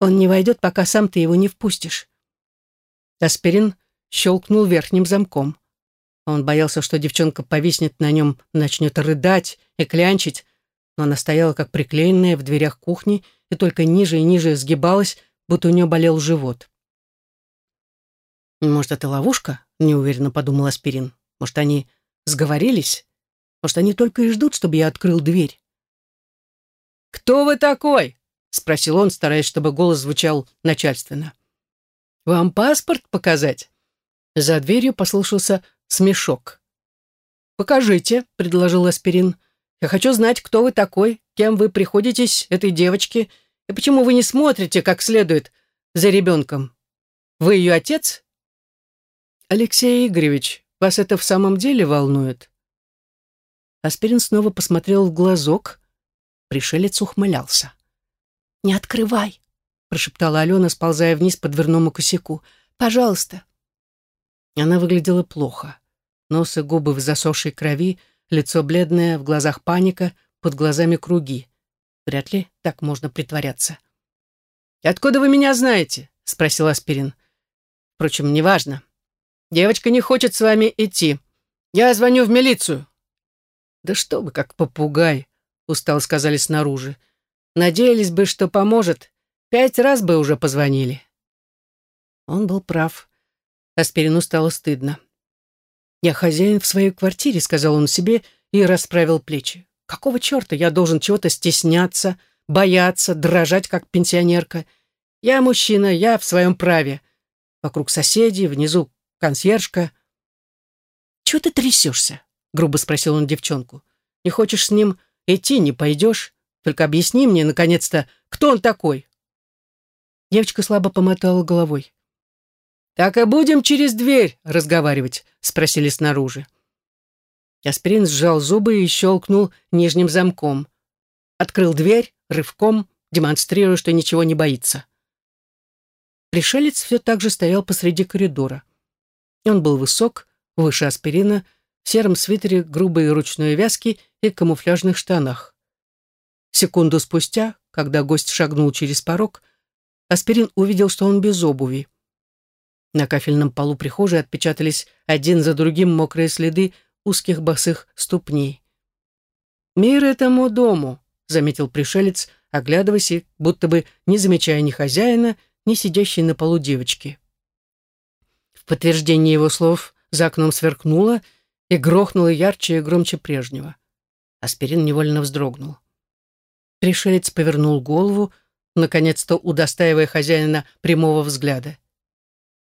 B: Он не войдет, пока сам ты его не впустишь».
A: Аспирин щелкнул верхним замком. Он боялся, что девчонка повиснет на нем, начнет рыдать и клянчить, но она стояла как приклеенная в дверях кухни и только ниже и ниже сгибалась, будто у нее болел живот. «Может, это ловушка?» — неуверенно подумал Аспирин. Может, они сговорились? Может, они только и ждут, чтобы я открыл дверь? «Кто вы такой?» — спросил он, стараясь, чтобы голос звучал начальственно. «Вам паспорт показать?» За дверью послышался смешок. «Покажите», — предложил Аспирин. «Я хочу знать, кто вы такой, кем вы приходитесь этой девочке, и почему вы не смотрите как следует за ребенком. Вы ее отец?» «Алексей Игоревич», вас это в самом деле волнует?» Аспирин снова посмотрел в глазок. Пришелец ухмылялся.
B: «Не открывай!» — прошептала Алена, сползая вниз по дверному косяку. «Пожалуйста!»
A: Она выглядела плохо. Нос и губы в засохшей крови, лицо бледное, в глазах паника, под глазами круги. Вряд ли так можно притворяться. «Откуда вы меня знаете?» — спросил Аспирин. «Впрочем, неважно. Девочка не хочет с вами идти. Я звоню в милицию». «Да что вы, как попугай», — устал сказали снаружи. «Надеялись бы, что поможет. Пять раз бы уже позвонили». Он был прав. Аспирину стало стыдно. «Я хозяин в своей квартире», — сказал он себе и расправил плечи. «Какого черта я должен чего-то стесняться, бояться, дрожать, как пенсионерка? Я мужчина, я в своем праве. Вокруг соседей, внизу консьержка. «Чего ты трясешься?» — грубо спросил он девчонку. «Не хочешь с ним идти, не пойдешь? Только объясни мне, наконец-то, кто он такой?» Девочка слабо помотала головой. «Так и будем через дверь разговаривать?» — спросили снаружи. Аспирин сжал зубы и щелкнул нижним замком. Открыл дверь рывком, демонстрируя, что ничего не боится. Пришелец все так же стоял посреди коридора. Он был высок, выше аспирина, в сером свитере грубой ручной вязки и камуфляжных штанах. Секунду спустя, когда гость шагнул через порог, аспирин увидел, что он без обуви. На кафельном полу прихожей отпечатались один за другим мокрые следы узких босых ступней. «Мир этому дому», — заметил пришелец, оглядываясь будто бы не замечая ни хозяина, ни сидящей на полу девочки. В подтверждение его слов за окном сверкнуло и грохнуло ярче и громче прежнего. Аспирин невольно вздрогнул. Пришелец повернул голову, наконец-то удостаивая хозяина прямого взгляда.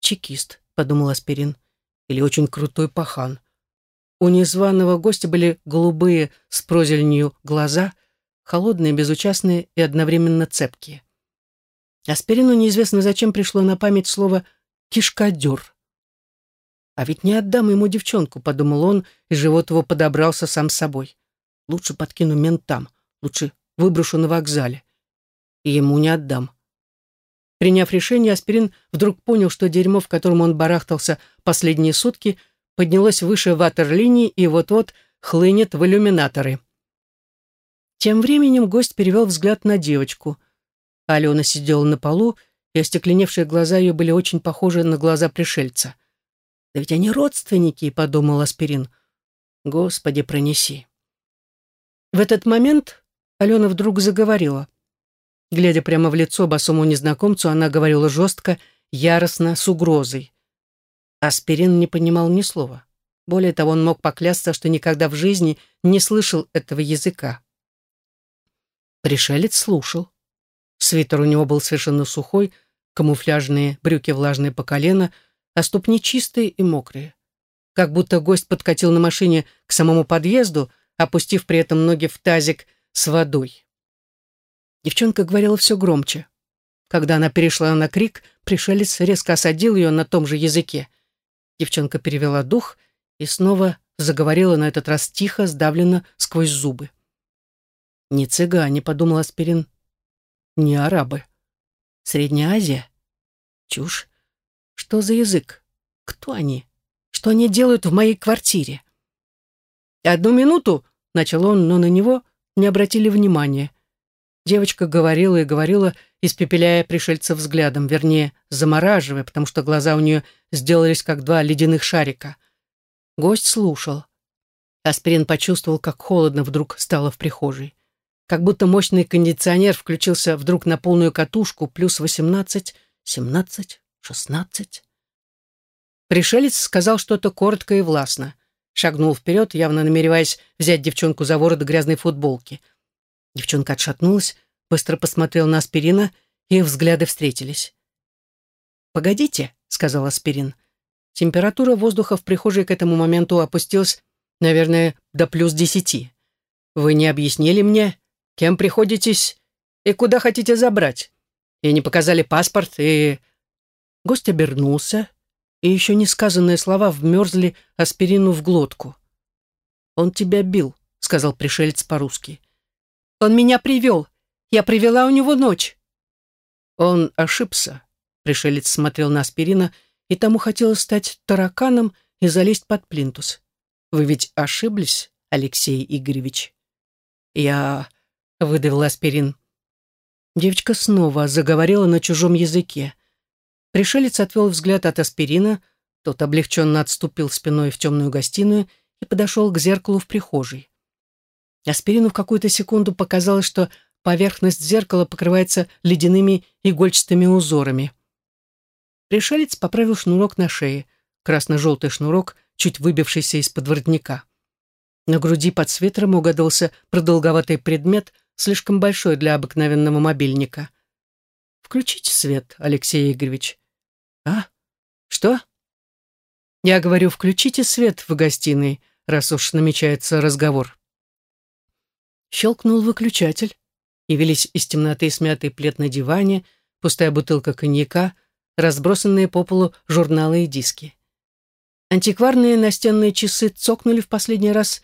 A: «Чекист», — подумал Аспирин, — «или очень крутой пахан». У незваного гостя были голубые с прозеленью глаза, холодные, безучастные и одновременно цепкие. Аспирину неизвестно зачем пришло на память слово «кишкадюр». А ведь не отдам ему девчонку, подумал он, и живот его подобрался сам собой. Лучше подкину ментам, лучше выброшу на вокзале. Ему не отдам. Приняв решение, Аспирин вдруг понял, что дерьмо, в котором он барахтался последние сутки, поднялось выше ватерлинии и вот-вот хлынет в иллюминаторы. Тем временем гость перевел взгляд на девочку. Алена сидела на полу, и остекленевшие глаза ее были очень похожи на глаза пришельца. «Да ведь они родственники», — подумал Аспирин. «Господи, пронеси». В этот момент Алена вдруг заговорила. Глядя прямо в лицо босому незнакомцу, она говорила жестко, яростно, с угрозой. Аспирин не понимал ни слова. Более того, он мог поклясться, что никогда в жизни не слышал этого языка. Пришелец слушал. Свитер у него был совершенно сухой, камуфляжные брюки влажные по колено, а ступни чистые и мокрые. Как будто гость подкатил на машине к самому подъезду, опустив при этом ноги в тазик с водой. Девчонка говорила все громче. Когда она перешла на крик, пришелец резко осадил ее на том же языке. Девчонка перевела дух и снова заговорила на этот раз тихо, сдавленно, сквозь зубы. «Не цыгане», — подумал Аспирин, — «не арабы. Средняя Азия? Чушь. Что за язык? Кто они? Что они делают в моей квартире?» «Одну минуту», — начал он, но на него не обратили внимания. Девочка говорила и говорила, испепеляя пришельца взглядом, вернее, замораживая, потому что глаза у нее сделались как два ледяных шарика. Гость слушал. Аспирин почувствовал, как холодно вдруг стало в прихожей. Как будто мощный кондиционер включился вдруг на полную катушку, плюс восемнадцать, семнадцать, шестнадцать. Пришелец сказал что-то коротко и властно. Шагнул вперед, явно намереваясь взять девчонку за ворот грязной футболки — Девчонка отшатнулась, быстро посмотрела на Аспирина, и их взгляды встретились. «Погодите», — сказал Аспирин. Температура воздуха в прихожей к этому моменту опустилась, наверное, до плюс десяти. «Вы не объяснили мне, кем приходитесь и куда хотите забрать? И не показали паспорт, и...» Гость обернулся, и еще несказанные слова вмерзли Аспирину в глотку. «Он тебя бил», — сказал пришелец по-русски. Он меня привел. Я привела у него ночь». Он ошибся. Пришелец смотрел на аспирина, и тому хотелось стать тараканом и залезть под плинтус. «Вы ведь ошиблись, Алексей Игоревич?» «Я...» — выдавил аспирин. Девочка снова заговорила на чужом языке. Пришелец отвел взгляд от аспирина, тот облегченно отступил спиной в темную гостиную и подошел к зеркалу в прихожей. Аспирину в какую-то секунду показалось, что поверхность зеркала покрывается ледяными игольчатыми узорами. Пришелец поправил шнурок на шее, красно-желтый шнурок, чуть выбившийся из-под воротника. На груди под свитером угадался продолговатый предмет, слишком большой для обыкновенного мобильника. «Включите свет, Алексей Игоревич». «А? Что?» «Я говорю, включите свет в гостиной, раз уж намечается разговор». Щелкнул выключатель. Явились из темноты смятый плед на диване, пустая бутылка коньяка, разбросанные по полу журналы и диски. Антикварные настенные часы цокнули в последний раз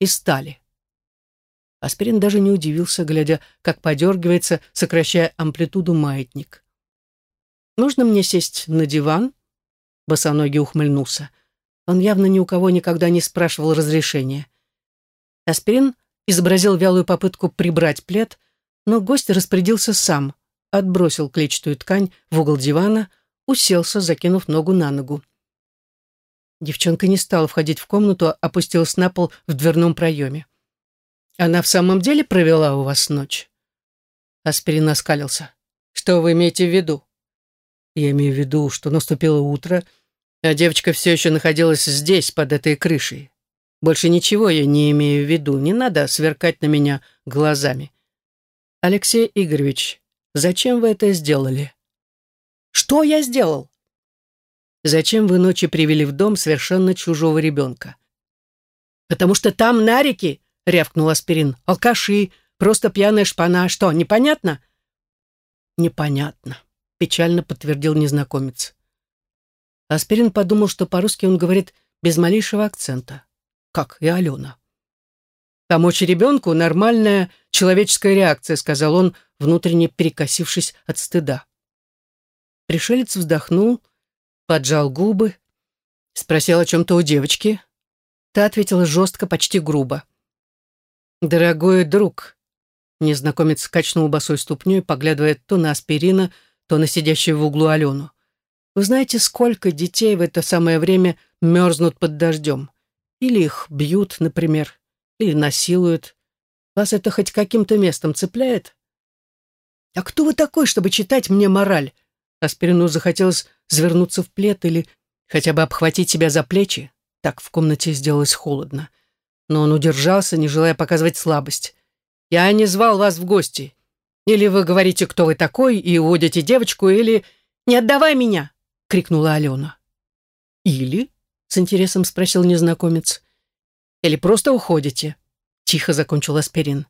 A: и стали. Аспирин даже не удивился, глядя, как подергивается, сокращая амплитуду маятник. «Нужно мне сесть на диван?» Босоногий ухмыльнулся. Он явно ни у кого никогда не спрашивал разрешения. Аспирин изобразил вялую попытку прибрать плед, но гость распорядился сам, отбросил клетчатую ткань в угол дивана, уселся, закинув ногу на ногу. Девчонка не стала входить в комнату, а опустилась на пол в дверном проеме. «Она в самом деле провела у вас ночь?» Аспирин оскалился. «Что вы имеете в виду?» «Я имею в виду, что наступило утро, а девочка все еще находилась здесь, под этой крышей. Больше ничего я не имею в виду. Не надо сверкать на меня глазами. Алексей Игоревич, зачем вы это сделали? Что я сделал? Зачем вы ночью привели в дом совершенно чужого ребенка? Потому что там нарики, рявкнул Аспирин. Алкаши, просто пьяная шпана. Что, непонятно? Непонятно, печально подтвердил незнакомец.
B: Аспирин подумал, что по-русски он говорит без малейшего акцента, как и Алена.
A: «Помочь ребенку — нормальная человеческая реакция», — сказал он, внутренне перекосившись от стыда.
B: Пришелец вздохнул, поджал губы, спросил о чем-то у девочки. Та ответила жестко, почти грубо.
A: «Дорогой друг», — незнакомец качнул босой ступней, поглядывая то на аспирина, то на сидящую в углу Алену. «Вы знаете, сколько детей в это самое время мерзнут под дождем? Или их бьют, например?» или насилуют. Вас это хоть каким-то местом цепляет? А кто вы такой, чтобы читать мне мораль? Аспирину захотелось завернуться в плед или хотя бы обхватить себя за плечи. Так в комнате сделалось холодно. Но он удержался, не желая показывать слабость. «Я не звал вас в гости. Или вы говорите, кто вы такой, и уводите девочку, или... Не отдавай меня!» — крикнула Алена. «Или?» — с интересом спросил незнакомец. Или просто уходите?» Тихо закончил Аспирин.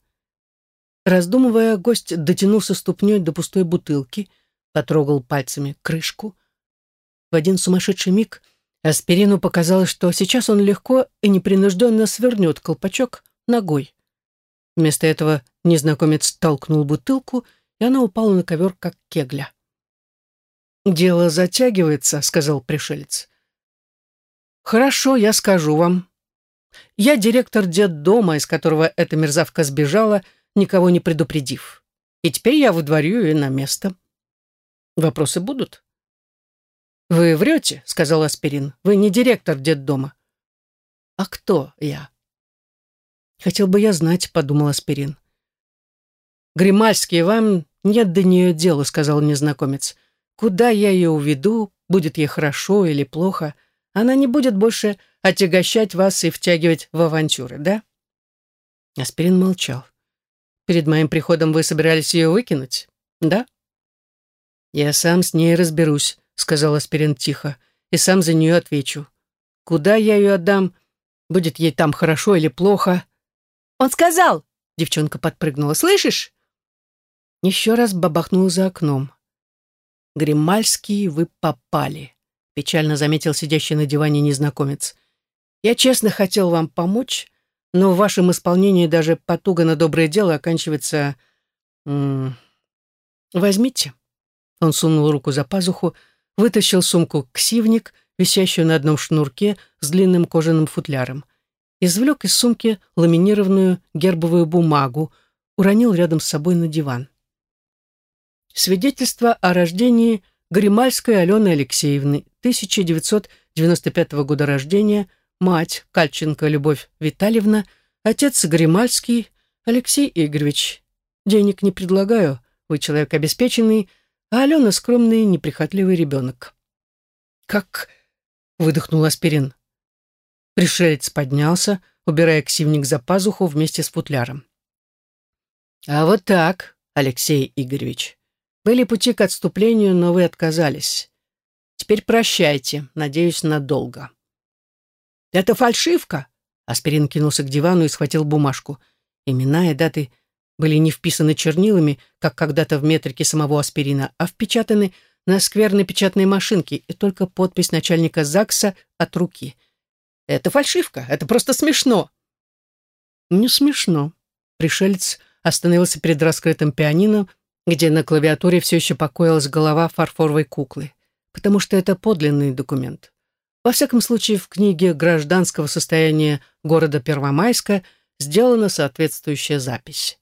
A: Раздумывая, гость дотянулся ступней до пустой бутылки, потрогал пальцами крышку. В один сумасшедший миг Аспирину показалось, что сейчас он легко и непринужденно свернет колпачок ногой. Вместо этого незнакомец толкнул бутылку, и она упала на ковер, как кегля. «Дело затягивается», — сказал пришелец. «Хорошо, я скажу вам. Я директор детдома, из которого эта мерзавка сбежала, никого не предупредив. И теперь я выдворю ее на место. Вопросы будут? «Вы врете», — сказал Аспирин. «Вы не директор детдома». «А кто я?» «Хотел бы я знать», — подумал Аспирин. «Гримальский, вам нет до нее дела», — сказал незнакомец. «Куда я ее уведу, будет ей хорошо или плохо, она не будет больше отягощать вас и втягивать в авантюры, да?» Аспирин молчал. «Перед моим приходом вы собирались ее выкинуть, да?» «Я сам с ней разберусь», — сказал Аспирин тихо, «и сам за нее отвечу. Куда я ее отдам? Будет ей там хорошо или плохо?» «Он сказал!» — девчонка подпрыгнула. «Слышишь?» Еще раз бабахнул за окном. «Гримальский, вы попали», — печально заметил сидящий на диване незнакомец. Я честно хотел вам помочь, но в вашем исполнении даже потуга на доброе дело оканчивается... М -м, возьмите. Он сунул руку за пазуху, вытащил сумку-ксивник, висящую на одном шнурке с длинным кожаным футляром, извлек из сумки ламинированную гербовую бумагу, уронил рядом с собой на диван. Свидетельство о рождении Гримальской Алены Алексеевны, 1995 года рождения, мать Кальченко Любовь Витальевна, отец Гримальский Алексей Игоревич. Денег не предлагаю, вы человек обеспеченный, а Алена скромный, неприхотливый ребенок. «Как?» — выдохнул Аспирин. Пришелец поднялся, убирая ксивник за пазуху вместе с футляром. «А вот так, Алексей Игоревич. Были пути к отступлению, но вы отказались. Теперь прощайте, надеюсь, надолго». «Это фальшивка!» Аспирин кинулся к дивану и схватил бумажку. Имена и даты были не вписаны чернилами, как когда-то в метрике самого аспирина, а впечатаны на скверной печатной машинке, и только подпись начальника ЗАГСа от руки. «Это фальшивка! Это просто смешно!» «Не смешно». Пришелец остановился перед раскрытым пианино, где на клавиатуре все еще покоилась голова фарфоровой куклы, потому что это подлинный документ. Во всяком случае, в книге гражданского состояния города Первомайска сделана соответствующая запись.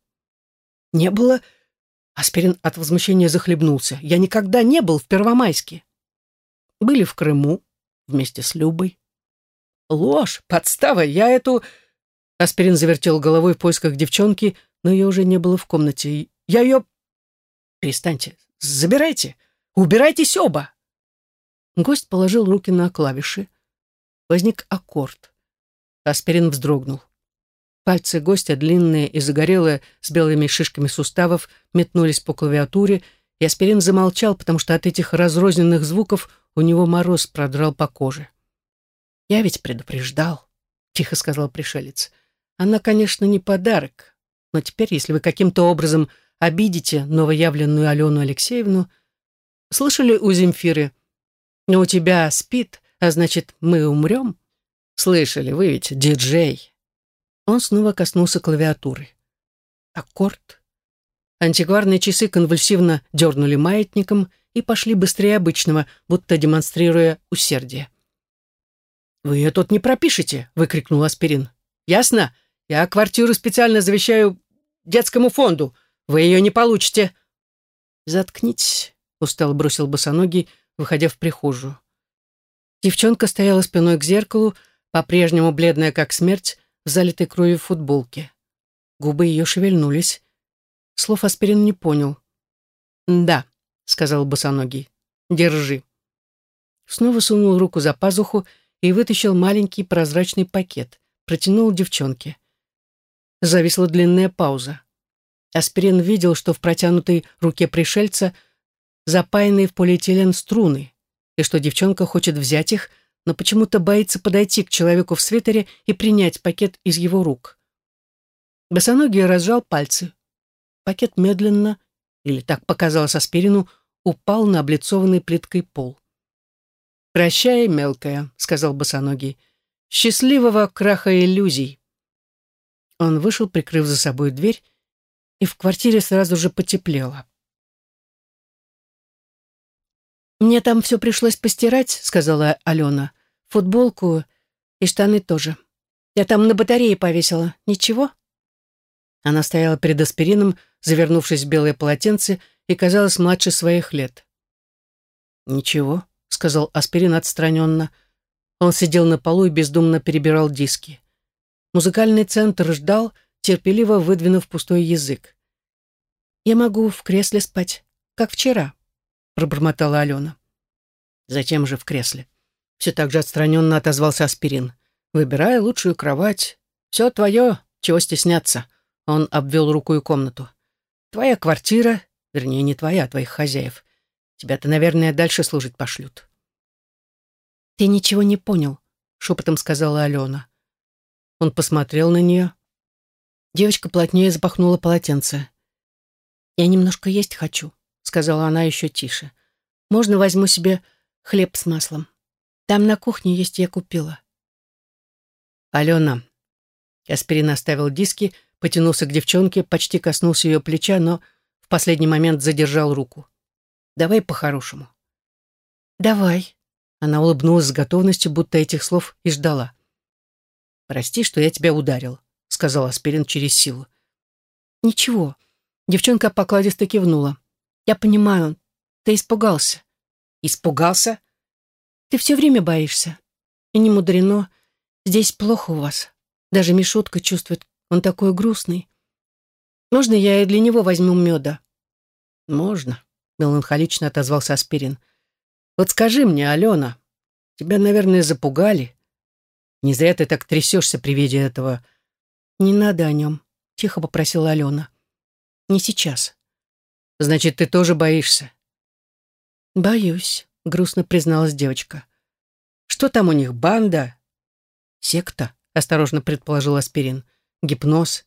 A: «Не было...» Аспирин от возмущения захлебнулся. «Я никогда не был в Первомайске». «Были в Крыму вместе с Любой». «Ложь! Подстава! Я эту...» Аспирин завертел головой в поисках девчонки, но ее уже не было в комнате. «Я ее...» «Перестаньте! Забирайте! Убирайтесь оба!» Гость положил руки на клавиши. Возник аккорд. Аспирин вздрогнул. Пальцы гостя, длинные и загорелые, с белыми шишками суставов, метнулись по клавиатуре, и Аспирин замолчал, потому что от этих разрозненных звуков у него мороз продрал по коже. «Я ведь предупреждал», — тихо сказал пришелец. «Она, конечно, не подарок, но теперь, если вы каким-то образом обидите новоявленную Алену Алексеевну...» Слышали у Земфиры у тебя спит, а значит, мы умрем? Слышали, вы ведь диджей. Он снова коснулся клавиатуры. Аккорд. Антикварные часы конвульсивно дернули маятником и пошли быстрее обычного, будто демонстрируя усердие. «Вы ее тут не пропишете!» — выкрикнул Аспирин. «Ясно? Я квартиру специально завещаю детскому фонду. Вы ее не получите!» «Заткнитесь!» — устало бросил босоногий, выходя в прихожую. Девчонка стояла спиной к зеркалу, по-прежнему бледная как смерть, в залитой кровью футболке. Губы ее шевельнулись. Слов Аспирин не понял. «Да», — сказал босоногий, — «держи». Снова сунул руку за пазуху и вытащил маленький прозрачный пакет, протянул девчонке. Зависла длинная пауза. Аспирин видел, что в протянутой руке пришельца запаянные в полиэтилен струны, и что девчонка хочет взять их, но почему-то боится подойти к человеку в свитере и принять пакет из его рук. Босоногий разжал пальцы. Пакет медленно, или так показалось Аспирину, упал на облицованный плиткой пол. «Прощай, мелкая», — сказал босоногий. «Счастливого краха иллюзий». Он вышел, прикрыв за собой дверь, и в квартире сразу же потеплело. «Мне там все пришлось постирать», — сказала Алена. «Футболку и штаны тоже. Я там на батарее повесила. Ничего?» Она стояла перед аспирином, завернувшись в белое полотенце, и казалась младше своих лет. «Ничего», — сказал аспирин отстраненно. Он сидел на полу и бездумно перебирал диски. Музыкальный центр ждал, терпеливо выдвинув пустой язык. «Я могу в кресле спать, как вчера», — пробормотала Алена. «Затем же в кресле?» Все так же отстраненно отозвался аспирин. «Выбирай лучшую кровать. Все твое, чего стесняться». Он обвел рукой комнату. «Твоя квартира, вернее, не твоя, а твоих хозяев. Тебя-то, наверное, дальше служить пошлют».
B: «Ты ничего не понял», — шепотом сказала Алена.
A: Он посмотрел на нее.
B: Девочка плотнее запахнула полотенце. «Я немножко есть хочу», — сказала она еще тише. «Можно возьму себе хлеб с маслом? Там на кухне есть, я купила».
A: «Алена». Аспирин оставил диски, потянулся к девчонке, почти коснулся ее плеча, но в последний момент задержал руку. «Давай по-хорошему».
B: «Давай».
A: Она улыбнулась с готовностью, будто этих слов и ждала. «Прости, что я тебя ударил», — сказал Аспирин через силу.
B: «Ничего». Девчонка покладисто кивнула. «Я понимаю, ты испугался».
A: «Испугался?»
B: «Ты все время боишься. И не мудрено. Здесь плохо у вас. Даже Мишутка чувствует, он такой грустный. Можно я и для него возьму меда?»
A: «Можно», — меланхолично отозвался Аспирин. «Вот скажи мне, Алена, тебя, наверное, запугали. Не зря ты так трясешься при виде этого.
B: Не надо о нем, тихо попросила Алена. Не сейчас.
A: Значит, ты тоже боишься?
B: Боюсь, грустно призналась девочка.
A: Что там у них, банда?
B: Секта,
A: осторожно предположил Аспирин. Гипноз.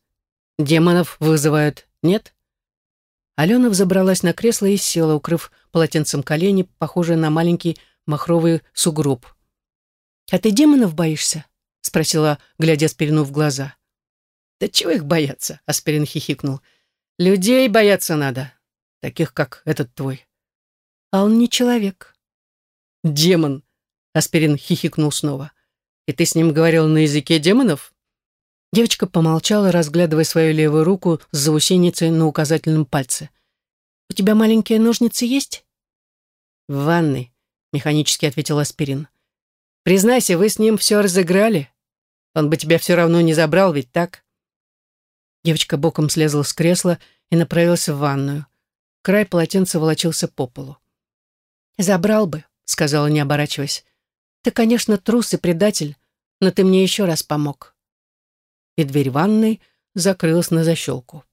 A: Демонов вызывают, нет? Алена взобралась на кресло и села, укрыв полотенцем колени, похожее на маленький махровый сугроб.
B: «А ты демонов боишься?» — спросила, глядя Аспирину в глаза.
A: «Да чего их бояться?» — Аспирин хихикнул. «Людей бояться надо, таких, как этот твой».
B: «А он не человек».
A: «Демон!» — Аспирин хихикнул снова. «И ты с ним говорил на языке демонов?» Девочка помолчала, разглядывая свою левую руку с заусеницей на указательном пальце.
B: «У тебя маленькие ножницы есть?»
A: «В ванной», — механически ответил Аспирин. Признайся, вы с ним все разыграли. Он бы тебя все равно не забрал, ведь так?» Девочка боком слезла с кресла и направилась в ванную. Край полотенца волочился по полу.
B: «Забрал бы», — сказала, не оборачиваясь. «Ты, конечно, трус и предатель, но ты мне еще раз помог».
A: И дверь ванной закрылась на защелку.